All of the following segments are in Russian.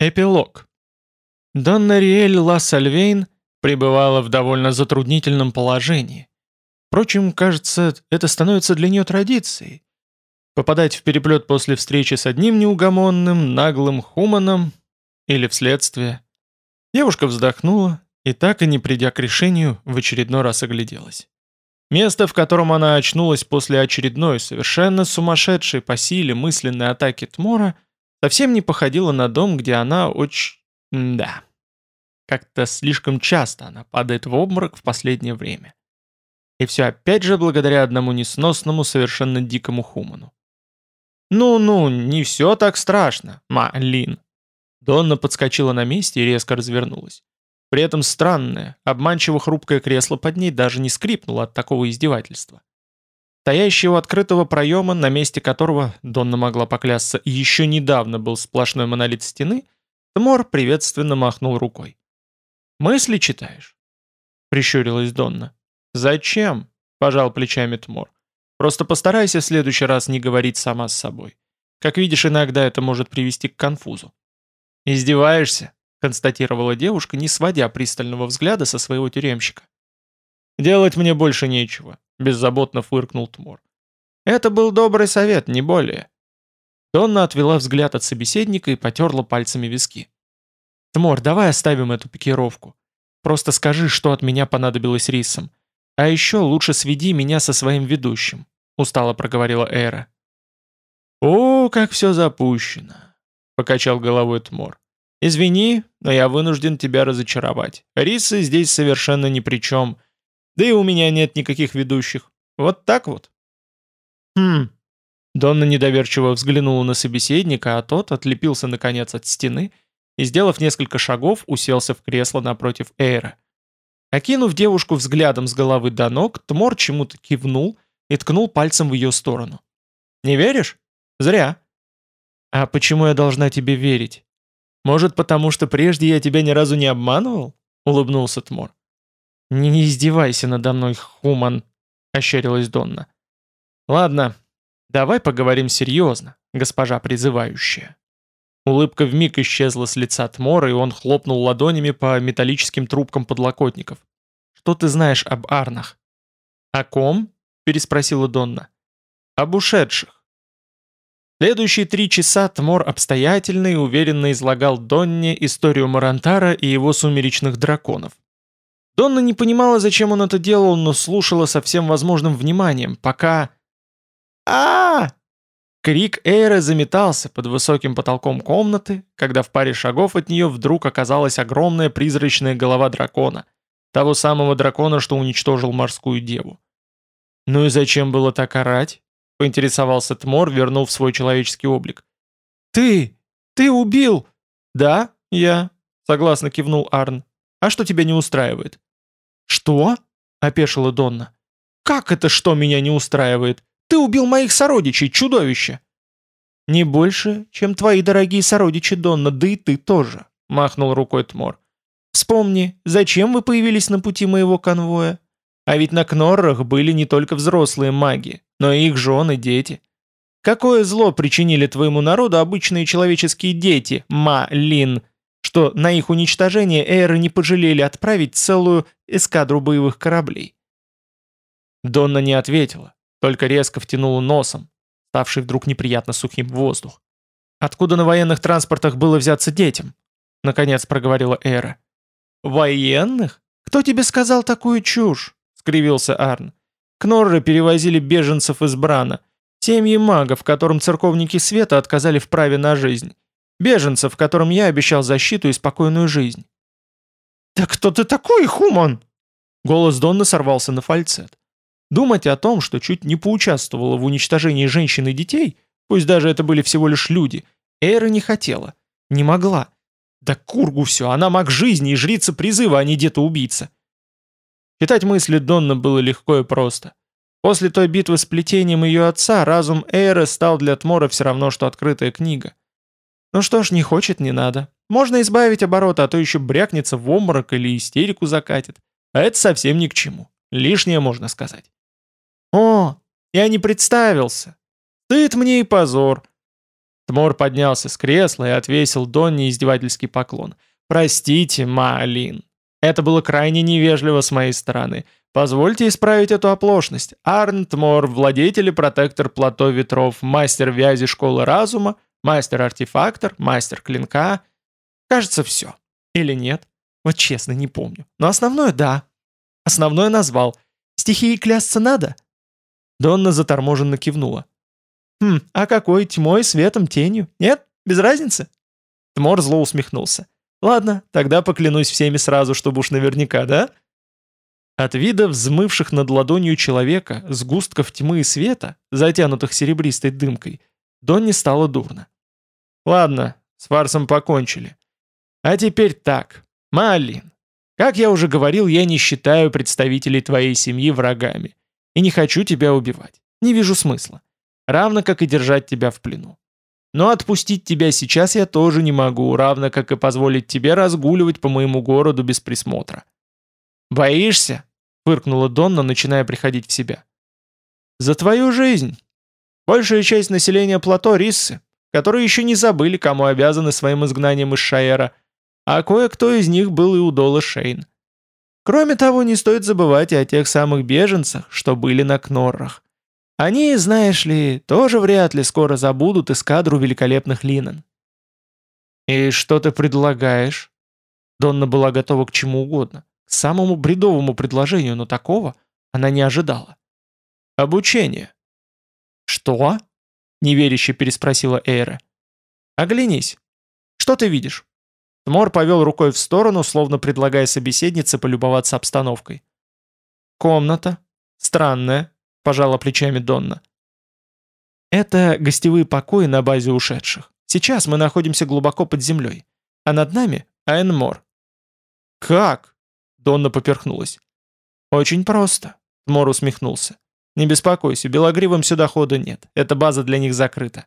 Эпилог. Донна Риэль Ла Сальвейн пребывала в довольно затруднительном положении. Впрочем, кажется, это становится для нее традицией. Попадать в переплет после встречи с одним неугомонным, наглым хуманом или вследствие. Девушка вздохнула и, так и не придя к решению, в очередной раз огляделась. Место, в котором она очнулась после очередной, совершенно сумасшедшей по силе мысленной атаки Тмора – Совсем не походила на дом, где она очень... да. Как-то слишком часто она падает в обморок в последнее время. И все опять же благодаря одному несносному, совершенно дикому хуману. «Ну-ну, не все так страшно, Ма-Лин». Донна подскочила на месте и резко развернулась. При этом странное, обманчиво хрупкое кресло под ней даже не скрипнуло от такого издевательства. Стоящий у открытого проема, на месте которого, Донна могла поклясться, еще недавно был сплошной монолит стены, Тмор приветственно махнул рукой. «Мысли читаешь?» — прищурилась Донна. «Зачем?» — пожал плечами Тмор. «Просто постарайся в следующий раз не говорить сама с собой. Как видишь, иногда это может привести к конфузу». «Издеваешься?» — констатировала девушка, не сводя пристального взгляда со своего тюремщика. «Делать мне больше нечего», — беззаботно фыркнул Тмор. «Это был добрый совет, не более». Донна отвела взгляд от собеседника и потерла пальцами виски. «Тмор, давай оставим эту пикировку. Просто скажи, что от меня понадобилось рисом. А еще лучше сведи меня со своим ведущим», — устало проговорила Эра. «О, как все запущено», — покачал головой Тмор. «Извини, но я вынужден тебя разочаровать. Рисы здесь совершенно ни при чем. Да и у меня нет никаких ведущих. Вот так вот. Хм. Донна недоверчиво взглянула на собеседника, а тот отлепился наконец от стены и, сделав несколько шагов, уселся в кресло напротив Эйра. Окинув девушку взглядом с головы до ног, Тмор чему-то кивнул и ткнул пальцем в ее сторону. «Не веришь? Зря». «А почему я должна тебе верить? Может, потому что прежде я тебя ни разу не обманывал?» — улыбнулся Тмор. «Не, издевайся надо мной, Хуман», — ощерилась Донна. «Ладно, давай поговорим серьезно, госпожа призывающая». Улыбка вмиг исчезла с лица Тмора, и он хлопнул ладонями по металлическим трубкам подлокотников. «Что ты знаешь об Арнах?» «О ком?» — переспросила Донна. «Об ушедших». Следующие три часа Тмор обстоятельно и уверенно излагал Донне историю Марантара и его сумеречных драконов. Донна не понимала, зачем он это делал, но слушала со всем возможным вниманием, пока... а, Крик Эйра заметался под высоким потолком комнаты, когда в паре шагов от нее вдруг оказалась огромная призрачная голова дракона, того самого дракона, что уничтожил морскую деву. «Ну и зачем было так орать?» — поинтересовался Тмор, вернув свой человеческий облик. «Ты! Ты убил!» «Да, я», — согласно кивнул Арн. «А что тебя не устраивает?» «Что?» — опешила Донна. «Как это что меня не устраивает? Ты убил моих сородичей, чудовище!» «Не больше, чем твои дорогие сородичи, Донна, да и ты тоже», — махнул рукой Тмор. «Вспомни, зачем вы появились на пути моего конвоя? А ведь на Кноррах были не только взрослые маги, но и их жены, дети. Какое зло причинили твоему народу обычные человеческие дети, Ма-Лин, что на их уничтожение Эйры не пожалели отправить целую эскадру боевых кораблей. Донна не ответила, только резко втянула носом, ставший вдруг неприятно сухим воздух. «Откуда на военных транспортах было взяться детям?» — наконец проговорила Эра. «Военных? Кто тебе сказал такую чушь?» — скривился Арн. «Кнорры перевозили беженцев из Брана, семьи магов, которым церковники света отказали в праве на жизнь. Беженцев, которым я обещал защиту и спокойную жизнь. «Да кто ты такой, Хуман?» Голос Донны сорвался на фальцет. Думать о том, что чуть не поучаствовала в уничтожении женщин и детей, пусть даже это были всего лишь люди, Эра не хотела, не могла. Да кургу все, она маг жизни и жрица призыва, а не где-то-убийца. Читать мысли Донны было легко и просто. После той битвы с плетением ее отца разум Эйры стал для Тмора все равно, что открытая книга. Ну что ж, не хочет, не надо. Можно избавить оборота, а то еще брякнется в обморок или истерику закатит. А это совсем ни к чему. Лишнее можно сказать. О, я не представился. Стыд мне и позор. Тмор поднялся с кресла и отвесил Донни издевательский поклон. «Простите, Маалин. Это было крайне невежливо с моей стороны. Позвольте исправить эту оплошность. Арн Тмор, владетель и протектор плато ветров, мастер вязи школы разума, мастер-артефактор, мастер клинка. Кажется, все. Или нет? Вот честно, не помню. Но основное — да. Основное назвал. Стихии клясться надо?» Донна заторможенно кивнула. «Хм, а какой? Тьмой, светом, тенью? Нет? Без разницы?» Тмор зло усмехнулся. «Ладно, тогда поклянусь всеми сразу, чтобы уж наверняка, да?» От вида взмывших над ладонью человека, сгустков тьмы и света, затянутых серебристой дымкой, Донне стало дурно. «Ладно, с фарсом покончили. А теперь так, Малин, как я уже говорил, я не считаю представителей твоей семьи врагами и не хочу тебя убивать. Не вижу смысла равно как и держать тебя в плену. Но отпустить тебя сейчас я тоже не могу, равно как и позволить тебе разгуливать по моему городу без присмотра. «Боишься?» — фыркнула Донна, начиная приходить в себя. «За твою жизнь. Большая часть населения плато — риссы, которые еще не забыли, кому обязаны своим изгнанием из Шаэра, а кое-кто из них был и у Дола Шейн. Кроме того, не стоит забывать и о тех самых беженцах, что были на Кноррах. Они, знаешь ли, тоже вряд ли скоро забудут эскадру великолепных линен. «И что ты предлагаешь?» Донна была готова к чему угодно, к самому бредовому предложению, но такого она не ожидала. «Обучение». «Что?» — неверяще переспросила Эйра. «Оглянись. Что ты видишь?» Тмор повел рукой в сторону, словно предлагая собеседнице полюбоваться обстановкой. «Комната. Странная пожала плечами Донна. Это гостевые покои на базе ушедших. Сейчас мы находимся глубоко под землей, а над нами Айнмор. Как? Донна поперхнулась. Очень просто. Мор усмехнулся. Не беспокойся, белогривым сюда хода нет. Эта база для них закрыта.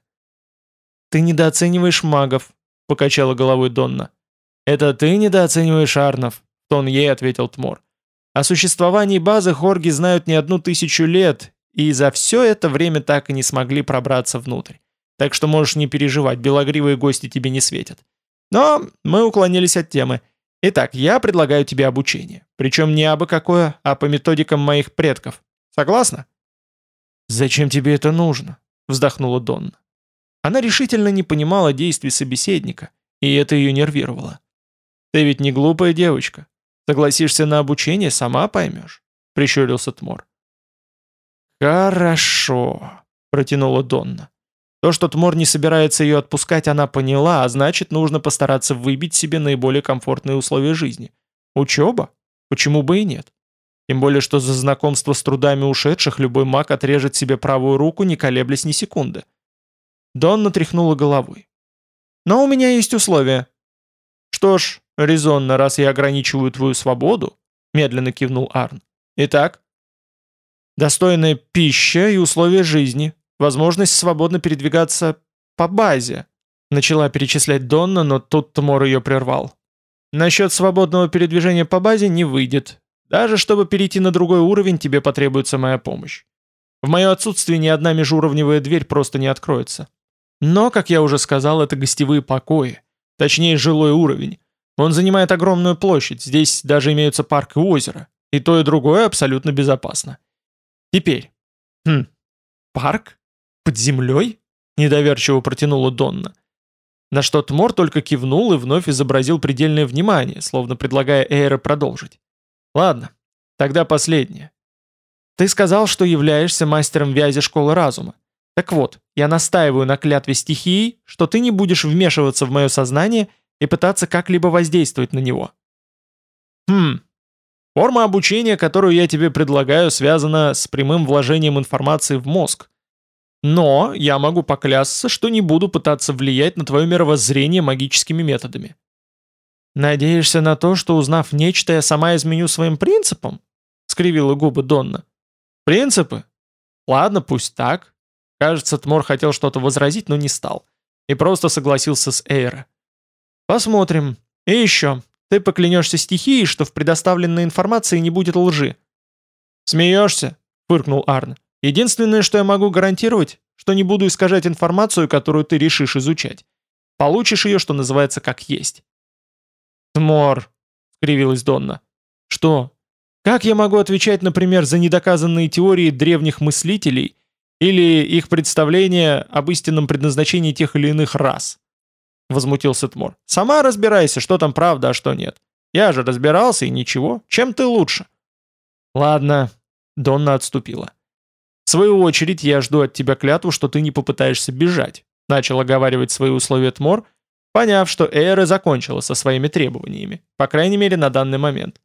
Ты недооцениваешь магов, покачала головой Донна. Это ты недооцениваешь Арнов, тон ей ответил Тмор. О существовании базы хорги знают не одну тысячу лет, и за все это время так и не смогли пробраться внутрь. Так что можешь не переживать, белогривые гости тебе не светят. Но мы уклонились от темы. Итак, я предлагаю тебе обучение. Причем не абы какое, а по методикам моих предков. Согласна? «Зачем тебе это нужно?» — вздохнула Донна. Она решительно не понимала действий собеседника, и это ее нервировало. «Ты ведь не глупая девочка. Согласишься на обучение, сама поймешь», — прищурился Тмор. «Хорошо», — протянула Донна. То, что Тмор не собирается ее отпускать, она поняла, а значит, нужно постараться выбить себе наиболее комфортные условия жизни. Учеба? Почему бы и нет? Тем более, что за знакомство с трудами ушедших любой маг отрежет себе правую руку, не колеблясь ни секунды. Донна тряхнула головой. «Но у меня есть условия». «Что ж, резонно, раз я ограничиваю твою свободу», медленно кивнул Арн. «Итак?» «Достойная пища и условия жизни, возможность свободно передвигаться по базе», начала перечислять Донна, но тут Тмор ее прервал. «Насчет свободного передвижения по базе не выйдет. Даже чтобы перейти на другой уровень, тебе потребуется моя помощь. В мое отсутствие ни одна межуровневая дверь просто не откроется. Но, как я уже сказал, это гостевые покои, точнее жилой уровень, он занимает огромную площадь, здесь даже имеются парк и озеро. И то, и другое абсолютно безопасно. Теперь. Хм, парк? Под землей? Недоверчиво протянула Донна. На что Тмор только кивнул и вновь изобразил предельное внимание, словно предлагая Эйре продолжить. Ладно, тогда последнее. Ты сказал, что являешься мастером вязи школы разума. Так вот, я настаиваю на клятве стихии, что ты не будешь вмешиваться в мое сознание и пытаться как-либо воздействовать на него. Хм, форма обучения, которую я тебе предлагаю, связана с прямым вложением информации в мозг. Но я могу поклясться, что не буду пытаться влиять на твое мировоззрение магическими методами. Надеешься на то, что узнав нечто, я сама изменю своим принципам? Скривила губы Донна. Принципы? Ладно, пусть так. Кажется, Тмор хотел что-то возразить, но не стал. И просто согласился с Эйра. Посмотрим. И еще. Ты поклянешься стихией, что в предоставленной информации не будет лжи. Смеешься? Фыркнул Арн. Единственное, что я могу гарантировать, что не буду искажать информацию, которую ты решишь изучать. Получишь ее, что называется, как есть». «Тмор», — скривилась Донна. «Что? Как я могу отвечать, например, за недоказанные теории древних мыслителей или их представления об истинном предназначении тех или иных рас?» Возмутился Тмор. «Сама разбирайся, что там правда, а что нет. Я же разбирался, и ничего. Чем ты лучше?» «Ладно», — Донна отступила. «В свою очередь я жду от тебя клятву, что ты не попытаешься бежать», — начал оговаривать свои условия Тмор, поняв, что Эйра закончила со своими требованиями, по крайней мере на данный момент.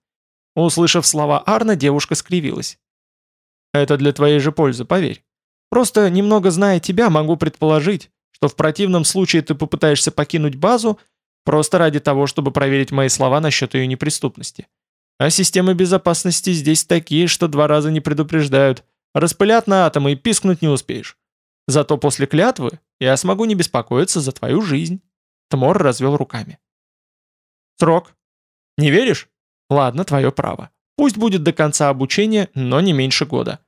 Услышав слова Арна, девушка скривилась. «Это для твоей же пользы, поверь. Просто немного зная тебя, могу предположить, что в противном случае ты попытаешься покинуть базу просто ради того, чтобы проверить мои слова насчет ее неприступности. А системы безопасности здесь такие, что два раза не предупреждают. Распылят на атомы и пискнуть не успеешь. Зато после клятвы я смогу не беспокоиться за твою жизнь». Тмор развел руками. «Срок. Не веришь? Ладно, твое право. Пусть будет до конца обучения, но не меньше года».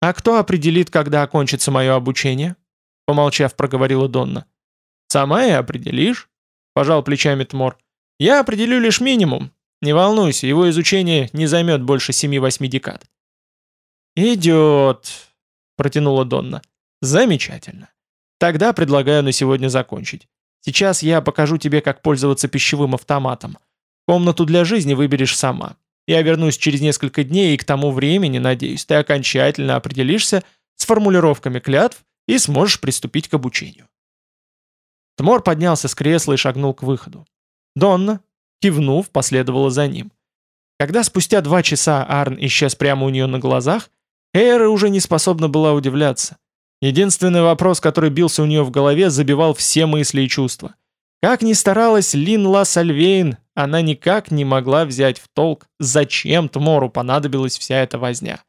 «А кто определит, когда окончится мое обучение?» Помолчав, проговорила Донна. «Сама и определишь», — пожал плечами Тмор. «Я определю лишь минимум. Не волнуйся, его изучение не займет больше семи-восьми декад». «Идет», — протянула Донна. «Замечательно. Тогда предлагаю на сегодня закончить. Сейчас я покажу тебе, как пользоваться пищевым автоматом. Комнату для жизни выберешь сама. Я вернусь через несколько дней, и к тому времени, надеюсь, ты окончательно определишься с формулировками клятв и сможешь приступить к обучению. Тмор поднялся с кресла и шагнул к выходу. Донна, кивнув, последовала за ним. Когда спустя два часа Арн исчез прямо у нее на глазах, Эйра уже не способна была удивляться. Единственный вопрос, который бился у нее в голове, забивал все мысли и чувства. Как ни старалась Лин Ла Сальвейн, она никак не могла взять в толк, зачем Тмору понадобилась вся эта возня.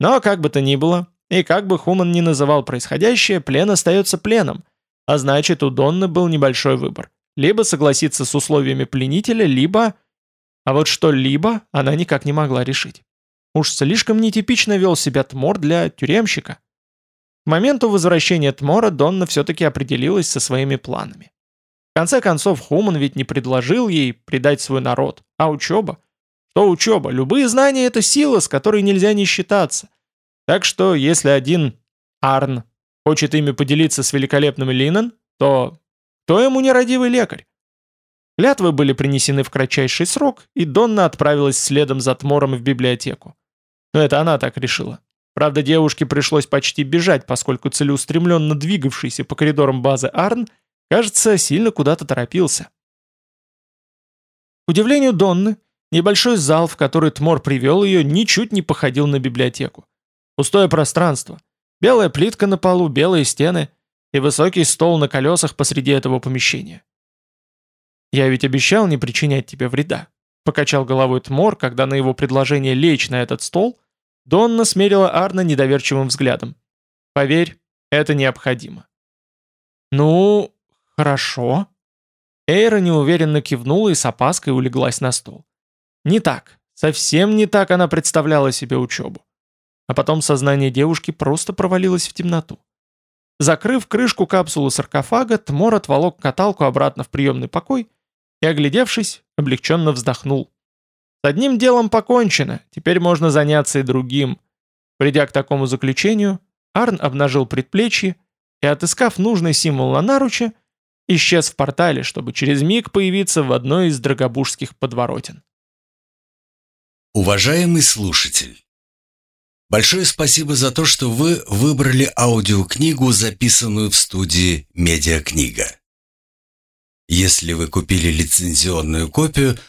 Но как бы то ни было, и как бы Хуман ни называл происходящее, плен остается пленом, а значит у Донны был небольшой выбор. Либо согласиться с условиями пленителя, либо... А вот что «либо» она никак не могла решить. Уж слишком нетипично вел себя Тмор для тюремщика. К моменту возвращения Тмора Донна все-таки определилась со своими планами. В конце концов, Хуман ведь не предложил ей предать свой народ, а учеба. Что учеба? Любые знания — это сила, с которой нельзя не считаться. Так что, если один Арн хочет ими поделиться с великолепным Линен, то кто ему нерадивый лекарь? Клятвы были принесены в кратчайший срок, и Донна отправилась следом за Тмором в библиотеку. Но это она так решила. Правда, девушке пришлось почти бежать, поскольку целеустремленно двигавшийся по коридорам базы Арн, кажется, сильно куда-то торопился. К удивлению Донны, небольшой зал, в который Тмор привел ее, ничуть не походил на библиотеку. Пустое пространство, белая плитка на полу, белые стены и высокий стол на колесах посреди этого помещения. «Я ведь обещал не причинять тебе вреда», — покачал головой Тмор, когда на его предложение лечь на этот стол — Донна смерила Арна недоверчивым взглядом. «Поверь, это необходимо». «Ну, хорошо». Эйра неуверенно кивнула и с опаской улеглась на стол. Не так, совсем не так она представляла себе учебу. А потом сознание девушки просто провалилось в темноту. Закрыв крышку капсулы саркофага, Тмор отволок каталку обратно в приемный покой и, оглядевшись, облегченно вздохнул. С одним делом покончено, теперь можно заняться и другим. Придя к такому заключению, Арн обнажил предплечье и, отыскав нужный символ на наруче, исчез в портале, чтобы через миг появиться в одной из драгобужских подворотен. Уважаемый слушатель, большое спасибо за то, что вы выбрали аудиокнигу, записанную в студии «Медиакнига». Если вы купили лицензионную копию –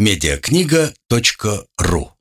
медиакнига.ру